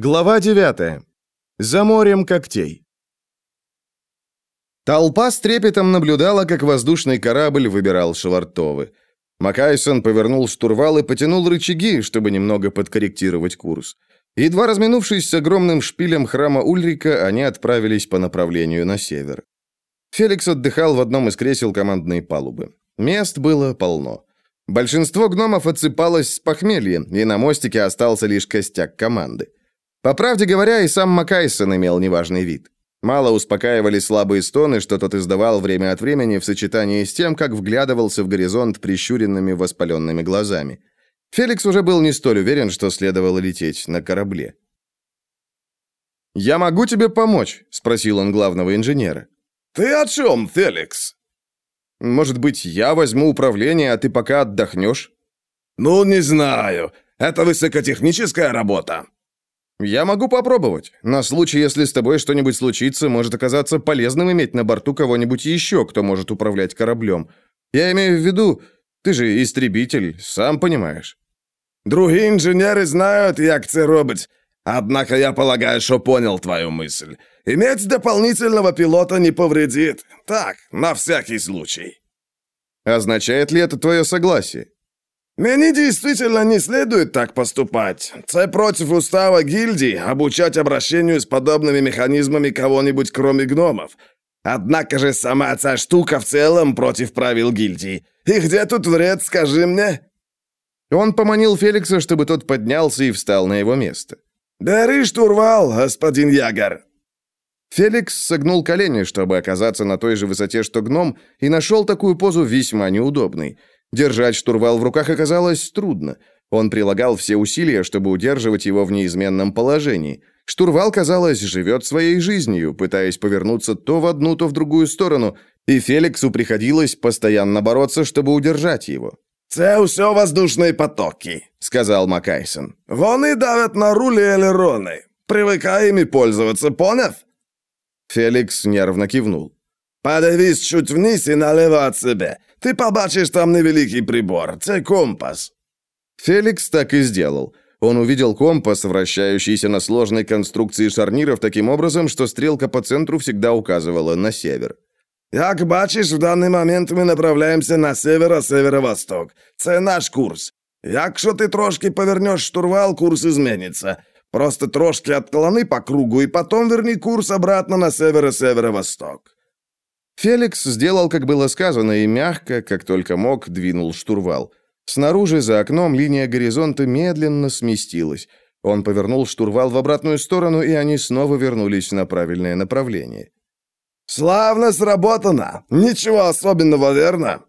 Глава 9. За морем когтей. Толпа с трепетом наблюдала, как воздушный корабль выбирал швартовы. Макайсон повернул штурвал и потянул рычаги, чтобы немного подкорректировать курс. Едва разминувшись с огромным шпилем храма Ульрика, они отправились по направлению на север. Феликс отдыхал в одном из кресел командной палубы. Мест было полно. Большинство гномов отсыпалось с похмелья, и на мостике остался лишь костяк команды. По правде говоря, и сам Макайсон имел неважный вид. Мало успокаивали слабые стоны, что тот издавал время от времени в сочетании с тем, как вглядывался в горизонт прищуренными воспаленными глазами. Феликс уже был не столь уверен, что следовало лететь на корабле. «Я могу тебе помочь?» – спросил он главного инженера. «Ты о чем, Феликс?» «Может быть, я возьму управление, а ты пока отдохнешь?» «Ну, не знаю. Это высокотехническая работа». «Я могу попробовать. На случай, если с тобой что-нибудь случится, может оказаться полезным иметь на борту кого-нибудь еще, кто может управлять кораблем. Я имею в виду, ты же истребитель, сам понимаешь». «Другие инженеры знают, як це робить. Однако я полагаю, что понял твою мысль. Иметь дополнительного пилота не повредит. Так, на всякий случай». «Означает ли это твое согласие?» Мне действительно не следует так поступать. Це против устава гильдии обучать обращению с подобными механизмами кого-нибудь, кроме гномов. Однако же сама эта штука в целом против правил гильдии. И где тут вред, скажи мне?» Он поманил Феликса, чтобы тот поднялся и встал на его место. «Бери штурвал, господин Ягар!» Феликс согнул колени, чтобы оказаться на той же высоте, что гном, и нашел такую позу весьма неудобной. Держать штурвал в руках оказалось трудно. Он прилагал все усилия, чтобы удерживать его в неизменном положении. Штурвал, казалось, живет своей жизнью, пытаясь повернуться то в одну, то в другую сторону, и Феликсу приходилось постоянно бороться, чтобы удержать его. «Це все воздушные потоки», — сказал Макайсон. «Вони давят на руль и элероны. Привыкай ими пользоваться, поняв?» Феликс нервно кивнул. «Подивись чуть вниз и налево от себя. Ты побачишь там невеликий прибор. Це компас». Феликс так и сделал. Он увидел компас, вращающийся на сложной конструкции шарниров таким образом, что стрелка по центру всегда указывала на север. «Як бачиш, в даний момент ми направляємося на северо-северо-восток. Це наш курс. Якщо ти трошки повернеш штурвал, курс изменится. Просто трошки отклони по кругу и потом верни курс обратно на северо-северо-восток». Феликс сделал, как было сказано, и мягко, как только мог, двинул штурвал. Снаружи, за окном, линия горизонта медленно сместилась. Он повернул штурвал в обратную сторону, и они снова вернулись на правильное направление. «Славно сработано! Ничего особенного, верно?»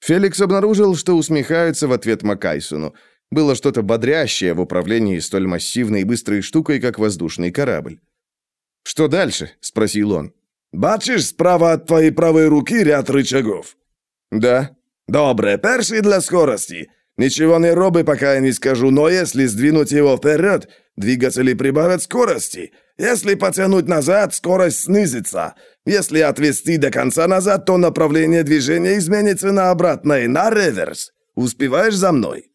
Феликс обнаружил, что усмехается в ответ Макайсону. Было что-то бодрящее в управлении столь массивной и быстрой штукой, как воздушный корабль. «Что дальше?» — спросил он. Бачиш справа от твоей правой руки ряд рычагов? Да. Добре, перший для скорости. Ничего не роби, пока я не скажу, но если сдвинуть его вперед, двигатели прибавят скорости. Если потянуть назад, скорость снизится. Если отвести до конца назад, то направление движения изменится на обратное, на реверс. Успеваешь за мной?»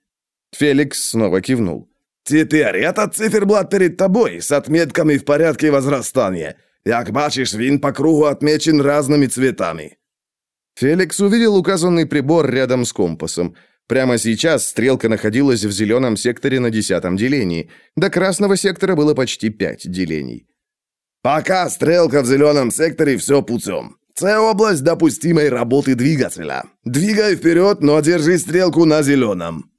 Феликс снова кивнул. «Теперь этот циферблат перед тобой с отметками в порядке возрастания. Як бачиш, він по кругу отмечен разными цветами». Феликс увидел указанный прибор рядом с компасом. Прямо сейчас стрелка находилась в зеленом секторе на десятом делении. До красного сектора было почти пять делений. «Пока стрелка в зеленом секторе, все путем. Це область допустимой работы двигателя. Двигай вперед, но держи стрелку на зеленом».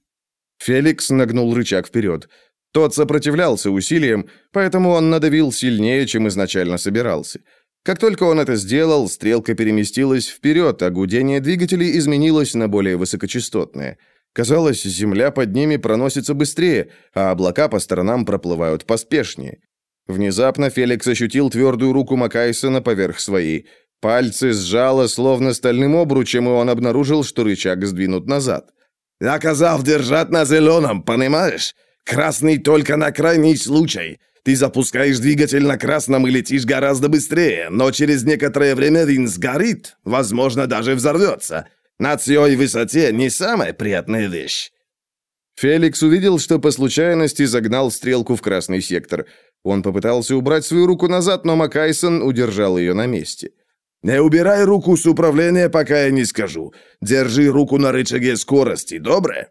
Феликс нагнул рычаг вперед. Тот сопротивлялся усилиям, поэтому он надавил сильнее, чем изначально собирался. Как только он это сделал, стрелка переместилась вперед, а гудение двигателей изменилось на более высокочастотное. Казалось, земля под ними проносится быстрее, а облака по сторонам проплывают поспешнее. Внезапно Феликс ощутил твердую руку Макайсона поверх своей. Пальцы сжало, словно стальным обручем, и он обнаружил, что рычаг сдвинут назад. «Я казав держать на зеленом, понимаешь? Красный только на крайний случай. Ты запускаешь двигатель на красном и летишь гораздо быстрее, но через некоторое время вин сгорит, возможно, даже взорвется. На цей высоте не самая приятная вещь». Феликс увидел, что по случайности загнал стрелку в красный сектор. Он попытался убрать свою руку назад, но Макайсон удержал ее на месте. «Не убирай руку с управления, пока я не скажу. Держи руку на рычаге скорости, добре?»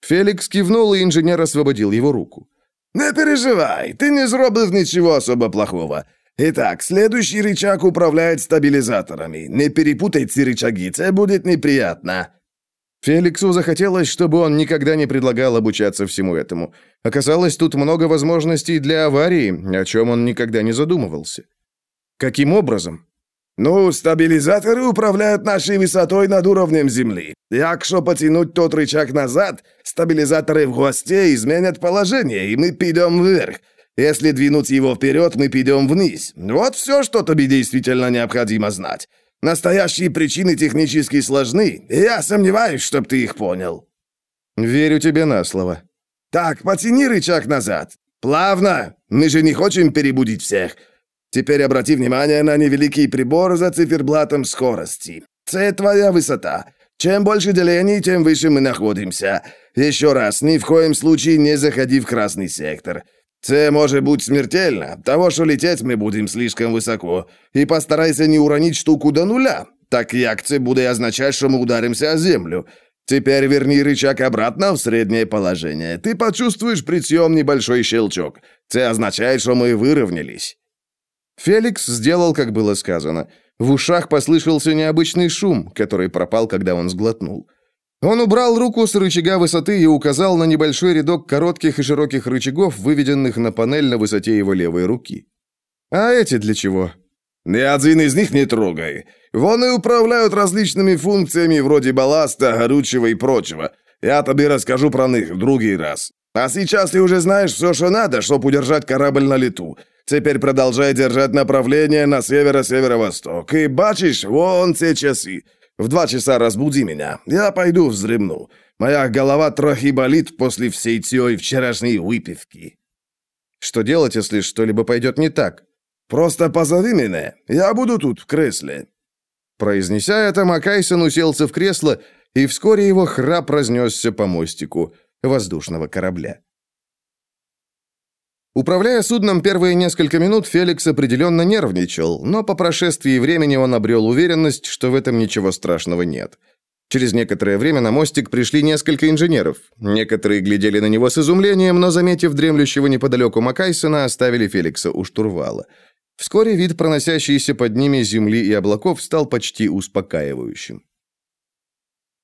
Феликс кивнул, и инженер освободил его руку. «Не переживай, ты не зробив ничего особо плохого. Итак, следующий рычаг управляет стабилизаторами. Не перепутай ці рычаги, это будет неприятно». Феликсу захотелось, чтобы он никогда не предлагал обучаться всему этому. Оказалось, тут много возможностей для аварии, о чем он никогда не задумывался. Каким образом? Ну, стабилизаторы управляют нашей высотой над уровнем Земли. Якщо потянуть тот рычаг назад, стабилизаторы в хвосте изменят положение, и мы пойдем вверх. Если двинуть его вперед, мы пойдем вниз. Вот все, что тебе действительно необходимо знать. Настоящие причины технически сложны, и я сомневаюсь, чтоб ты их понял». «Верю тебе на слово». «Так, потяни рычаг назад. Плавно. Мы же не хотим перебудить всех. Теперь обрати внимание на невеликий прибор за циферблатом скорости. Це твоя высота. Чем больше делений, тем выше мы находимся. Еще раз, ни в коем случае не заходи в красный сектор. Це може бути смертельно, того що лететь ми будемо слишком високо. І постарайся не уронить штуку до нуля, так як це буде означать, що ми ударимся о землю. Теперь верни рычаг обратно в среднее положение. Ты почувствуешь при небольшой щелчок. Это означает, что мы выровнялись». Феликс сделал, как было сказано. В ушах послышался необычный шум, который пропал, когда он сглотнул. Он убрал руку с рычага высоты и указал на небольшой рядок коротких и широких рычагов, выведенных на панель на высоте его левой руки. «А эти для чего?» «Ни один из них не трогай. Вон и управляют различными функциями вроде балласта, горючего и прочего. Я тебе расскажу про них в другий раз. А сейчас ты уже знаешь все, что надо, чтобы удержать корабль на лету. Теперь продолжай держать направление на северо-северо-восток. И бачишь, вон те часы. В два часа разбуди меня. Я пойду вздремну. Моя голова трохи болит после всей той вчерашней выпивки». «Что делать, если что-либо пойдет не так?» «Просто позови меня. Я буду тут, в кресле». Произнеся это, Макайсон уселся в кресло, и вскоре его храп разнесся по мостику воздушного корабля. Управляя судном первые несколько минут, Феликс определенно нервничал, но по прошествии времени он обрел уверенность, что в этом ничего страшного нет. Через некоторое время на мостик пришли несколько инженеров. Некоторые глядели на него с изумлением, но, заметив дремлющего неподалеку Макайсона, оставили Феликса у штурвала. Вскоре вид, проносящийся под ними земли и облаков, стал почти успокаивающим.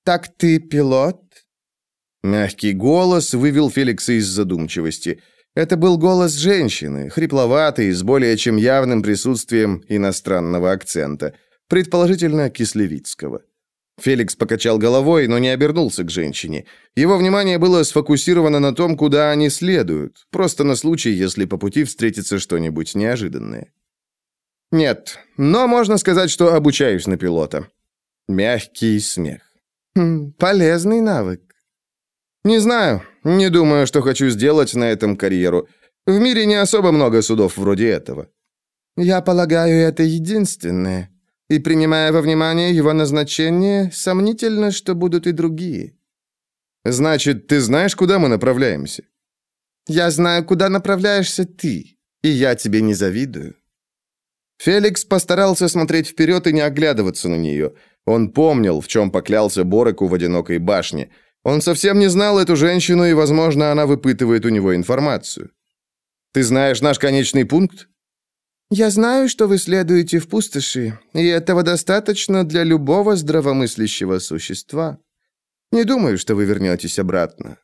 «Так ты пилот?» Мягкий голос вывел Феликса из задумчивости. Это был голос женщины, хрипловатый, с более чем явным присутствием иностранного акцента, предположительно кислевицкого. Феликс покачал головой, но не обернулся к женщине. Его внимание было сфокусировано на том, куда они следуют, просто на случай, если по пути встретится что-нибудь неожиданное. «Нет, но можно сказать, что обучаюсь на пилота». Мягкий смех. Хм, «Полезный навык». «Не знаю. Не думаю, что хочу сделать на этом карьеру. В мире не особо много судов вроде этого». «Я полагаю, это единственное. И принимая во внимание его назначение, сомнительно, что будут и другие». «Значит, ты знаешь, куда мы направляемся?» «Я знаю, куда направляешься ты, и я тебе не завидую». Феликс постарался смотреть вперед и не оглядываться на нее. Он помнил, в чем поклялся Бореку в одинокой башне – он совсем не знал эту женщину, и, возможно, она выпытывает у него информацию. «Ты знаешь наш конечный пункт?» «Я знаю, что вы следуете в пустоши, и этого достаточно для любого здравомыслящего существа. Не думаю, что вы вернетесь обратно».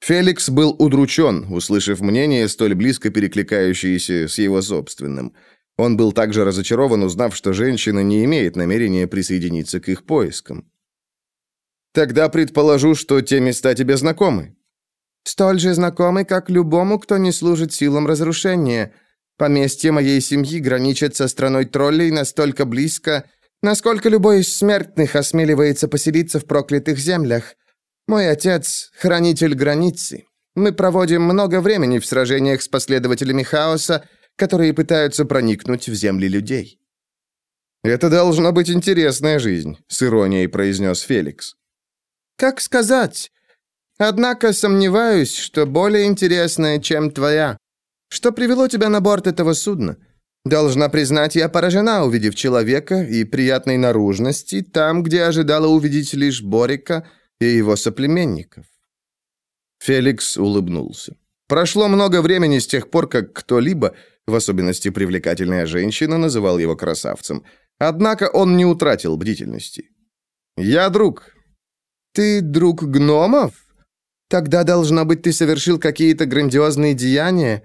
Феликс был удручен, услышав мнение, столь близко перекликающееся с его собственным. Он был также разочарован, узнав, что женщина не имеет намерения присоединиться к их поискам. Тогда предположу, что те места тебе знакомы. Столь же знакомы, как любому, кто не служит силам разрушения. Поместье моей семьи граничит со страной троллей настолько близко, насколько любой из смертных осмеливается поселиться в проклятых землях. Мой отец — хранитель границы. Мы проводим много времени в сражениях с последователями хаоса, которые пытаются проникнуть в земли людей». «Это должна быть интересная жизнь», — с иронией произнес Феликс. Как сказать? Однако сомневаюсь, что более интересная, чем твоя. Что привело тебя на борт этого судна? Должна признать, я поражена, увидев человека и приятной наружности там, где ожидала увидеть лишь Борика и его соплеменников. Феликс улыбнулся. Прошло много времени с тех пор, как кто-либо, в особенности привлекательная женщина, называл его красавцем. Однако он не утратил бдительности. «Я друг». «Ты друг гномов? Тогда, должно быть, ты совершил какие-то грандиозные деяния.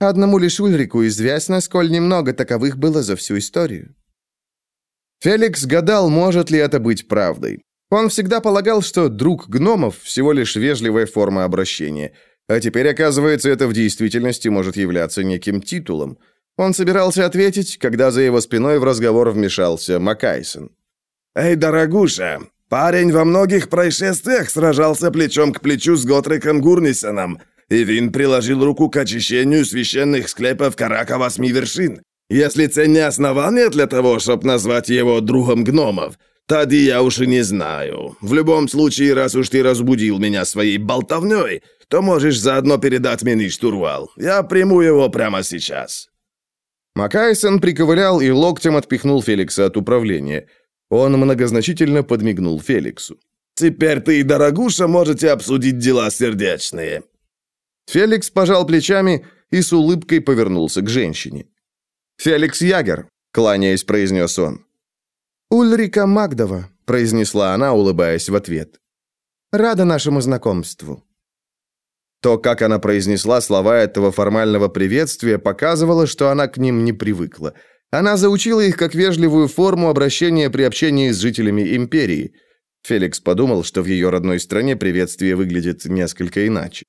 Одному лишь Ульрику известно, сколь немного таковых было за всю историю». Феликс гадал, может ли это быть правдой. Он всегда полагал, что друг гномов всего лишь вежливая форма обращения – а теперь, оказывается, это в действительности может являться неким титулом. Он собирался ответить, когда за его спиной в разговор вмешался Макайсон. «Эй, дорогуша, парень во многих происшествиях сражался плечом к плечу с Готриком Гурнисоном, и Вин приложил руку к очищению священных склепов Карака Восьми Вершин. Если це не основание для того, чтобы назвать его другом гномов, Тогда я уж и не знаю. В любом случае, раз уж ты разбудил меня своей болтовней, то можешь заодно передать мне штурвал. Я приму его прямо сейчас». Макайсон приковылял и локтем отпихнул Феликса от управления. Он многозначительно подмигнул Феликсу. «Теперь ты и дорогуша можете обсудить дела сердечные». Феликс пожал плечами и с улыбкой повернулся к женщине. «Феликс Ягер», — кланяясь, произнес он. «Ульрика Магдова», — произнесла она, улыбаясь в ответ. «Рада нашему знакомству». То, как она произнесла слова этого формального приветствия, показывало, что она к ним не привыкла. Она заучила их как вежливую форму обращения при общении с жителями империи. Феликс подумал, что в ее родной стране приветствие выглядит несколько иначе.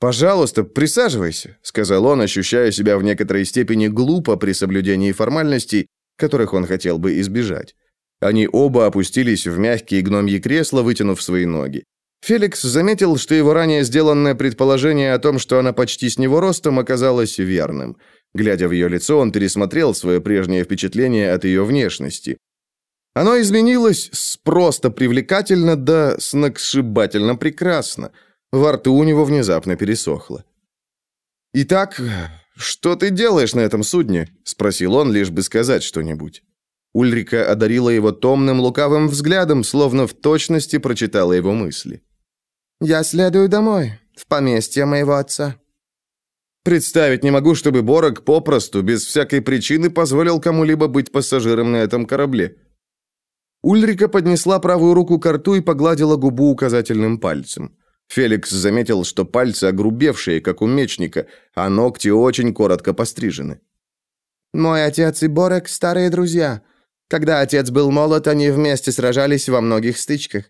«Пожалуйста, присаживайся», — сказал он, ощущая себя в некоторой степени глупо при соблюдении формальностей, которых он хотел бы избежать. Они оба опустились в мягкие гномьи кресла, вытянув свои ноги. Феликс заметил, что его ранее сделанное предположение о том, что она почти с него ростом, оказалось верным. Глядя в ее лицо, он пересмотрел свое прежнее впечатление от ее внешности. Оно изменилось с просто привлекательно до сногсшибательно прекрасно. Во рту у него внезапно пересохло. «Итак, что ты делаешь на этом судне?» – спросил он, лишь бы сказать что-нибудь. Ульрика одарила его томным лукавым взглядом, словно в точности прочитала его мысли. «Я следую домой, в поместье моего отца». Представить не могу, чтобы Борок попросту, без всякой причины, позволил кому-либо быть пассажиром на этом корабле. Ульрика поднесла правую руку к рту и погладила губу указательным пальцем. Феликс заметил, что пальцы огрубевшие, как у мечника, а ногти очень коротко пострижены. «Мой отец и Борек – старые друзья. Когда отец был молод, они вместе сражались во многих стычках.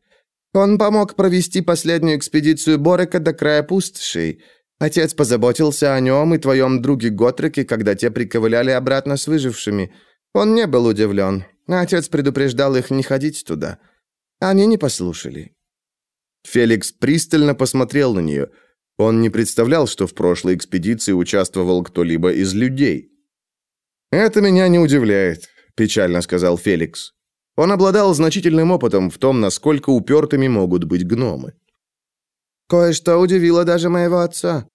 Он помог провести последнюю экспедицию Борека до края пустошей. Отец позаботился о нем и твоем друге Готреке, когда те приковыляли обратно с выжившими. Он не был удивлен. Отец предупреждал их не ходить туда. Они не послушали. Феликс пристально посмотрел на нее. Он не представлял, что в прошлой экспедиции участвовал кто-либо из людей. «Это меня не удивляет», – печально сказал Феликс. Он обладал значительным опытом в том, насколько упертыми могут быть гномы. «Кое-что удивило даже моего отца.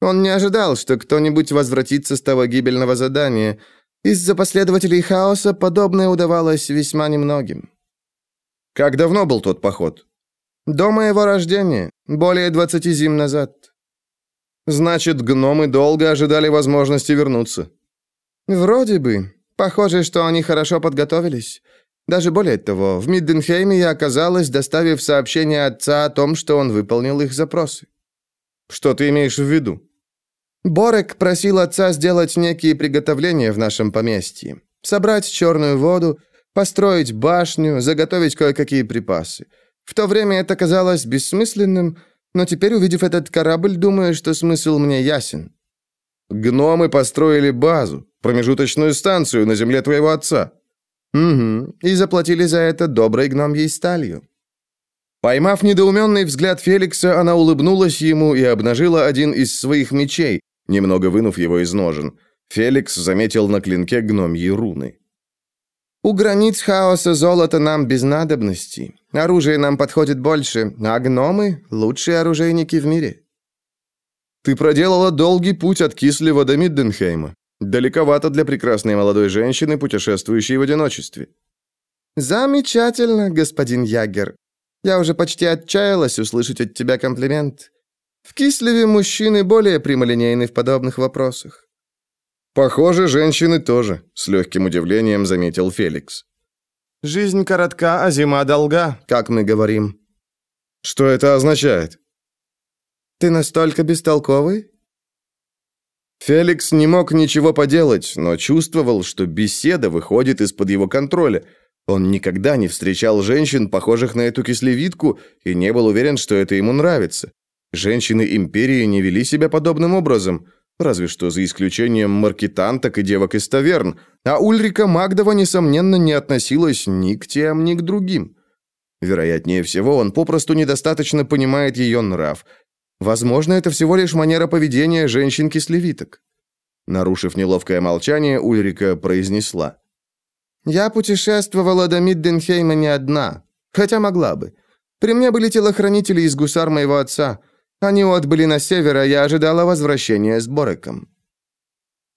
Он не ожидал, что кто-нибудь возвратится с того гибельного задания. Из-за последователей хаоса подобное удавалось весьма немногим». «Как давно был тот поход?» До моего рождения, более двадцати зим назад. Значит, гномы долго ожидали возможности вернуться. Вроде бы. Похоже, что они хорошо подготовились. Даже более того, в Мидденхейме я оказалась, доставив сообщение отца о том, что он выполнил их запросы. Что ты имеешь в виду? Борек просил отца сделать некие приготовления в нашем поместье. Собрать черную воду, построить башню, заготовить кое-какие припасы. В то время это казалось бессмысленным, но теперь, увидев этот корабль, думаю, что смысл мне ясен. Гномы построили базу, промежуточную станцию на земле твоего отца. Угу, и заплатили за это доброй гномьей сталью. Поймав недоуменный взгляд Феликса, она улыбнулась ему и обнажила один из своих мечей, немного вынув его из ножен. Феликс заметил на клинке гномьи руны. У границ хаоса золото нам без надобности. Оружие нам подходит больше, а гномы — лучшие оружейники в мире». «Ты проделала долгий путь от Кислева до Мидденхейма. Далековато для прекрасной молодой женщины, путешествующей в одиночестве». «Замечательно, господин Ягер. Я уже почти отчаялась услышать от тебя комплимент. В Кислеве мужчины более прямолинейны в подобных вопросах. «Похоже, женщины тоже», — с легким удивлением заметил Феликс. «Жизнь коротка, а зима долга, как мы говорим». «Что это означает?» «Ты настолько бестолковый?» Феликс не мог ничего поделать, но чувствовал, что беседа выходит из-под его контроля. Он никогда не встречал женщин, похожих на эту кислевидку, и не был уверен, что это ему нравится. Женщины империи не вели себя подобным образом. Разве что за исключением маркетанток и девок из таверн, а Ульрика Магдова, несомненно, не относилась ни к тем, ни к другим. Вероятнее всего, он попросту недостаточно понимает ее нрав. Возможно, это всего лишь манера поведения женщин-кислевиток. Нарушив неловкое молчание, Ульрика произнесла. «Я путешествовала до Мидденхейма не одна, хотя могла бы. При мне были телохранители из гусар моего отца. Они отбыли на север, а я ожидала возвращения с Бореком».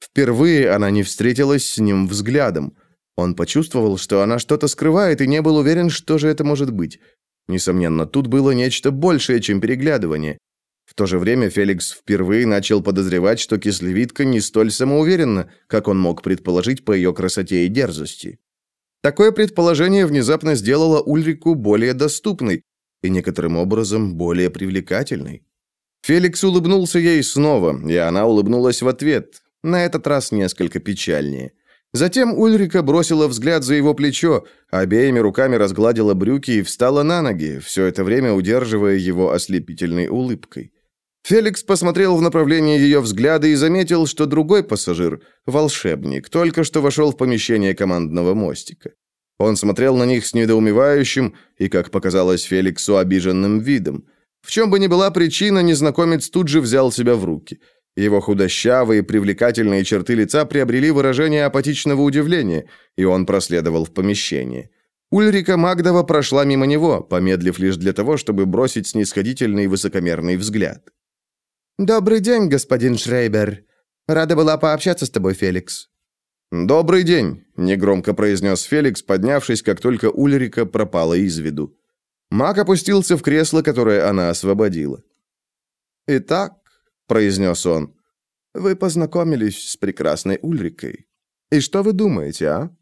Впервые она не встретилась с ним взглядом. Он почувствовал, что она что-то скрывает, и не был уверен, что же это может быть. Несомненно, тут было нечто большее, чем переглядывание. В то же время Феликс впервые начал подозревать, что кислевидка не столь самоуверенна, как он мог предположить по ее красоте и дерзости. Такое предположение внезапно сделало Ульрику более доступной и некоторым образом более привлекательной. Феликс улыбнулся ей снова, и она улыбнулась в ответ, на этот раз несколько печальнее. Затем Ульрика бросила взгляд за его плечо, обеими руками разгладила брюки и встала на ноги, все это время удерживая его ослепительной улыбкой. Феликс посмотрел в направлении ее взгляда и заметил, что другой пассажир, волшебник, только что вошел в помещение командного мостика. Он смотрел на них с недоумевающим и, как показалось Феликсу, обиженным видом – в чем бы ни была причина, незнакомец тут же взял себя в руки. Его худощавые, привлекательные черты лица приобрели выражение апатичного удивления, и он проследовал в помещение. Ульрика Магдова прошла мимо него, помедлив лишь для того, чтобы бросить снисходительный высокомерный взгляд. «Добрый день, господин Шрейбер. Рада была пообщаться с тобой, Феликс». «Добрый день», — негромко произнес Феликс, поднявшись, как только Ульрика пропала из виду. Мак опустился в кресло, которое она освободила. «Итак», — произнес он, — «вы познакомились с прекрасной Ульрикой. И что вы думаете, а?»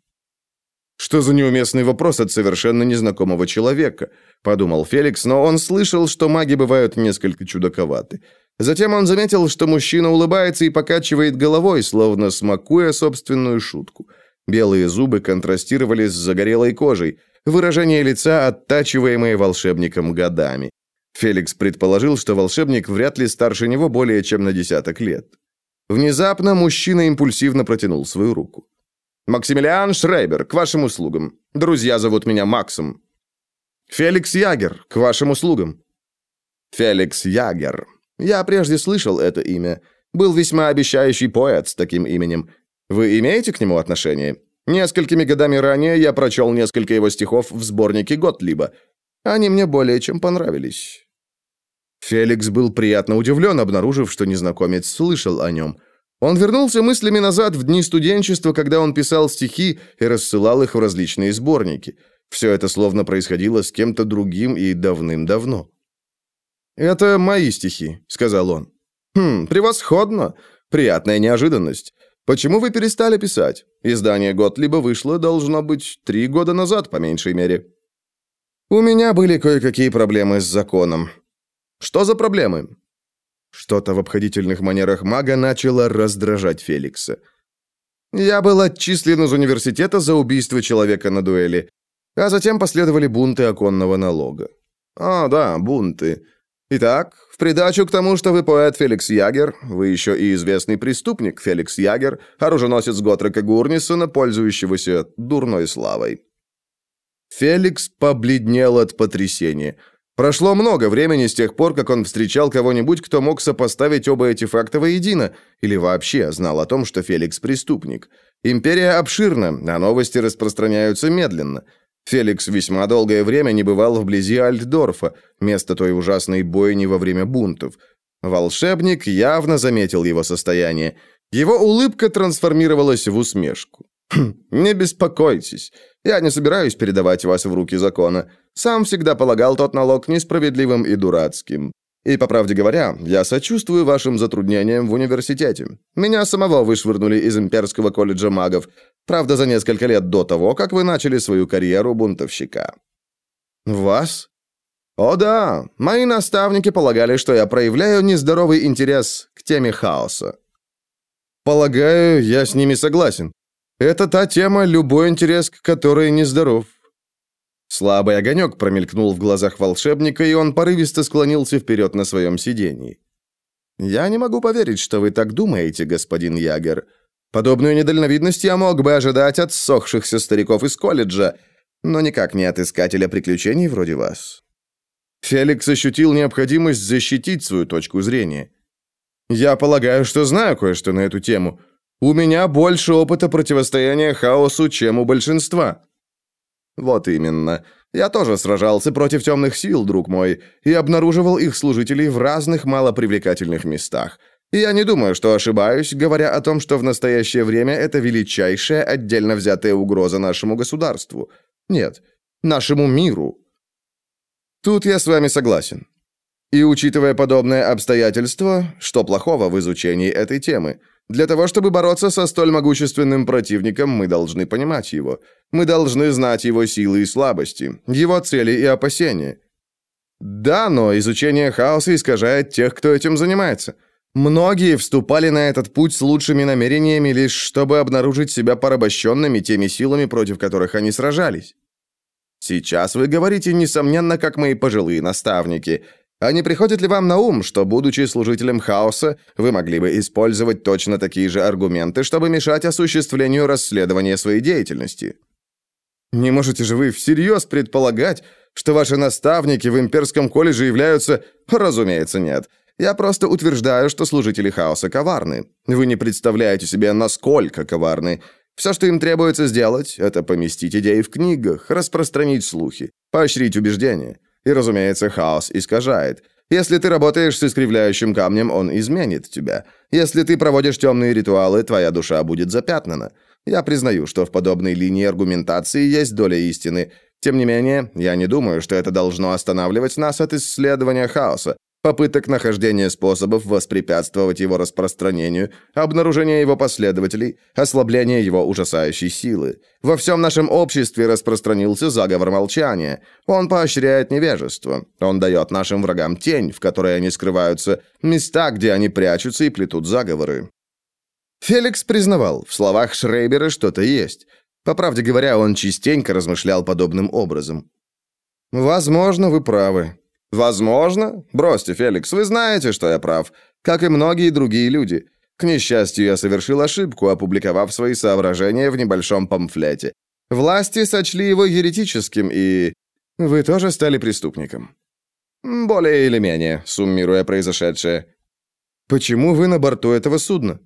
«Что за неуместный вопрос от совершенно незнакомого человека?» – подумал Феликс, но он слышал, что маги бывают несколько чудаковаты. Затем он заметил, что мужчина улыбается и покачивает головой, словно смакуя собственную шутку. Белые зубы контрастировали с загорелой кожей выражение лица, оттачиваемое волшебником годами. Феликс предположил, что волшебник вряд ли старше него более чем на десяток лет. Внезапно мужчина импульсивно протянул свою руку. «Максимилиан Шрейбер, к вашим услугам. Друзья зовут меня Максом». «Феликс Ягер, к вашим услугам». «Феликс Ягер. Я прежде слышал это имя. Был весьма обещающий поэт с таким именем. Вы имеете к нему отношение?» Несколькими годами ранее я прочел несколько его стихов в сборнике Готлиба. Они мне более чем понравились. Феликс был приятно удивлен, обнаружив, что незнакомец слышал о нем. Он вернулся мыслями назад в дни студенчества, когда он писал стихи и рассылал их в различные сборники. Все это словно происходило с кем-то другим и давным-давно. «Это мои стихи», — сказал он. «Хм, превосходно. Приятная неожиданность. Почему вы перестали писать? Издание Готлиба вышло, должно быть, три года назад, по меньшей мере. У меня были кое-какие проблемы с законом. Что за проблемы? Что-то в обходительных манерах мага начало раздражать Феликса. Я был отчислен из университета за убийство человека на дуэли, а затем последовали бунты оконного налога. А, да, бунты. Итак, в придачу к тому, что вы поэт Феликс Ягер, вы еще и известный преступник Феликс Ягер, оруженосец Готрека Гурнисона, пользующегося дурной славой. Феликс побледнел от потрясения. Прошло много времени с тех пор, как он встречал кого-нибудь, кто мог сопоставить оба эти факта воедино, или вообще знал о том, что Феликс преступник. Империя обширна, а новости распространяются медленно. Феликс весьма долгое время не бывал вблизи Альтдорфа, места той ужасной бойни во время бунтов. Волшебник явно заметил его состояние. Его улыбка трансформировалась в усмешку. «Хм, «Не беспокойтесь. Я не собираюсь передавать вас в руки закона. Сам всегда полагал тот налог несправедливым и дурацким. И, по правде говоря, я сочувствую вашим затруднениям в университете. Меня самого вышвырнули из Имперского колледжа магов, правда, за несколько лет до того, как вы начали свою карьеру бунтовщика». «Вас?» «О да, мои наставники полагали, что я проявляю нездоровый интерес к теме хаоса». «Полагаю, я с ними согласен. Это та тема, любой интерес к которой нездоров. Слабый огонек промелькнул в глазах волшебника, и он порывисто склонился вперед на своем сиденье. «Я не могу поверить, что вы так думаете, господин Ягер. Подобную недальновидность я мог бы ожидать от ссохшихся стариков из колледжа, но никак не от искателя приключений вроде вас». Феликс ощутил необходимость защитить свою точку зрения. «Я полагаю, что знаю кое-что на эту тему. У меня больше опыта противостояния хаосу, чем у большинства». «Вот именно. Я тоже сражался против темных сил, друг мой, и обнаруживал их служителей в разных малопривлекательных местах. И я не думаю, что ошибаюсь, говоря о том, что в настоящее время это величайшая отдельно взятая угроза нашему государству. Нет, нашему миру». Тут я с вами согласен. И учитывая подобное обстоятельство, что плохого в изучении этой темы – для того, чтобы бороться со столь могущественным противником, мы должны понимать его. Мы должны знать его силы и слабости, его цели и опасения. Да, но изучение хаоса искажает тех, кто этим занимается. Многие вступали на этот путь с лучшими намерениями, лишь чтобы обнаружить себя порабощенными теми силами, против которых они сражались. Сейчас вы говорите, несомненно, как мои пожилые наставники – а не приходит ли вам на ум, что, будучи служителем хаоса, вы могли бы использовать точно такие же аргументы, чтобы мешать осуществлению расследования своей деятельности? Не можете же вы всерьез предполагать, что ваши наставники в имперском колледже являются... Разумеется, нет. Я просто утверждаю, что служители хаоса коварны. Вы не представляете себе, насколько коварны. Все, что им требуется сделать, это поместить идеи в книгах, распространить слухи, поощрить убеждения. И, разумеется, хаос искажает. Если ты работаешь с искривляющим камнем, он изменит тебя. Если ты проводишь темные ритуалы, твоя душа будет запятнана. Я признаю, что в подобной линии аргументации есть доля истины. Тем не менее, я не думаю, что это должно останавливать нас от исследования хаоса попыток нахождения способов воспрепятствовать его распространению, обнаружения его последователей, ослабления его ужасающей силы. Во всем нашем обществе распространился заговор молчания. Он поощряет невежество. Он дает нашим врагам тень, в которой они скрываются, места, где они прячутся и плетут заговоры. Феликс признавал, в словах Шрейбера что-то есть. По правде говоря, он частенько размышлял подобным образом. «Возможно, вы правы», Возможно? Бросьте, Феликс, вы знаете, что я прав, как и многие другие люди. К несчастью, я совершил ошибку, опубликовав свои соображения в небольшом памфлете. Власти сочли его еретическим, и... Вы тоже стали преступником. Более или менее, суммируя произошедшее. Почему вы на борту этого судна?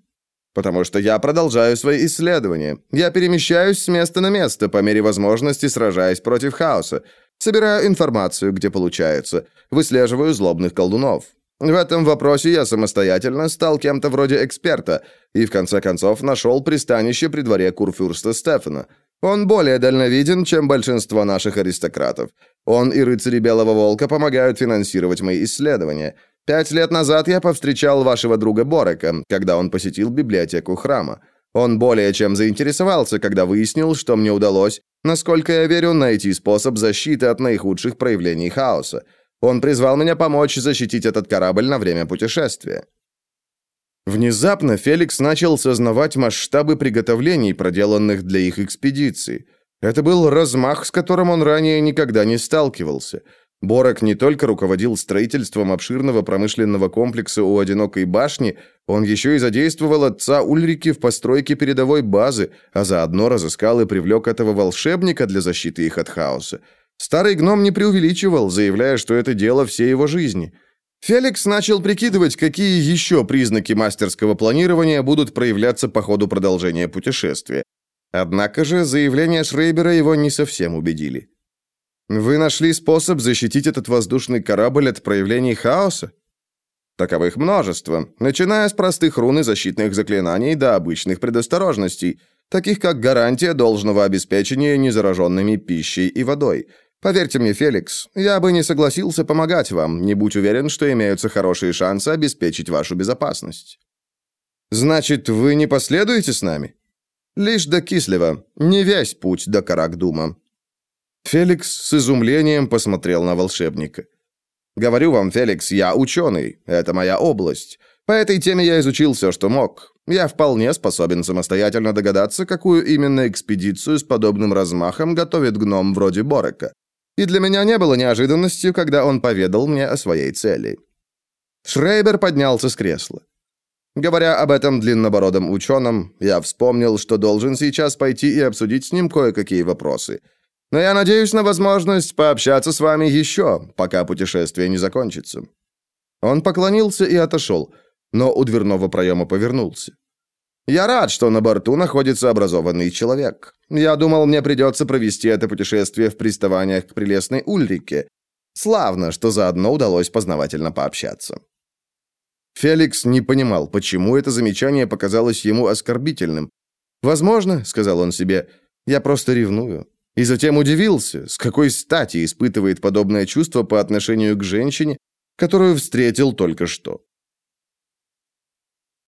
Потому что я продолжаю свои исследования. Я перемещаюсь с места на место, по мере возможности сражаясь против хаоса. Собираю информацию, где получается. Выслеживаю злобных колдунов. В этом вопросе я самостоятельно стал кем-то вроде эксперта и в конце концов нашел пристанище при дворе курфюрста Стефана. Он более дальновиден, чем большинство наших аристократов. Он и рыцари Белого Волка помогают финансировать мои исследования. Пять лет назад я повстречал вашего друга Борека, когда он посетил библиотеку храма. Он более чем заинтересовался, когда выяснил, что мне удалось, насколько я верю, найти способ защиты от наихудших проявлений хаоса. Он призвал меня помочь защитить этот корабль на время путешествия. Внезапно Феликс начал сознавать масштабы приготовлений, проделанных для их экспедиции. Это был размах, с которым он ранее никогда не сталкивался – Борок не только руководил строительством обширного промышленного комплекса у одинокой башни, он еще и задействовал отца Ульрики в постройке передовой базы, а заодно разыскал и привлек этого волшебника для защиты их от хаоса. Старый гном не преувеличивал, заявляя, что это дело всей его жизни. Феликс начал прикидывать, какие еще признаки мастерского планирования будут проявляться по ходу продолжения путешествия. Однако же заявления Шрейбера его не совсем убедили. «Вы нашли способ защитить этот воздушный корабль от проявлений хаоса?» Таковых множество, начиная с простых рун и защитных заклинаний до обычных предосторожностей, таких как гарантия должного обеспечения незараженными пищей и водой – Поверьте мне, Феликс, я бы не согласился помогать вам, не будь уверен, что имеются хорошие шансы обеспечить вашу безопасность. Значит, вы не последуете с нами? Лишь до Кислева, не весь путь до Каракдума. Феликс с изумлением посмотрел на волшебника. Говорю вам, Феликс, я ученый, это моя область. По этой теме я изучил все, что мог. Я вполне способен самостоятельно догадаться, какую именно экспедицию с подобным размахом готовит гном вроде Борека и для меня не было неожиданностью, когда он поведал мне о своей цели. Шрейбер поднялся с кресла. Говоря об этом длиннобородом ученом, я вспомнил, что должен сейчас пойти и обсудить с ним кое-какие вопросы. Но я надеюсь на возможность пообщаться с вами еще, пока путешествие не закончится». Он поклонился и отошел, но у дверного проема повернулся. Я рад, что на борту находится образованный человек. Я думал, мне придется провести это путешествие в приставаниях к прелестной Ульрике. Славно, что заодно удалось познавательно пообщаться. Феликс не понимал, почему это замечание показалось ему оскорбительным. «Возможно», — сказал он себе, — «я просто ревную». И затем удивился, с какой стати испытывает подобное чувство по отношению к женщине, которую встретил только что.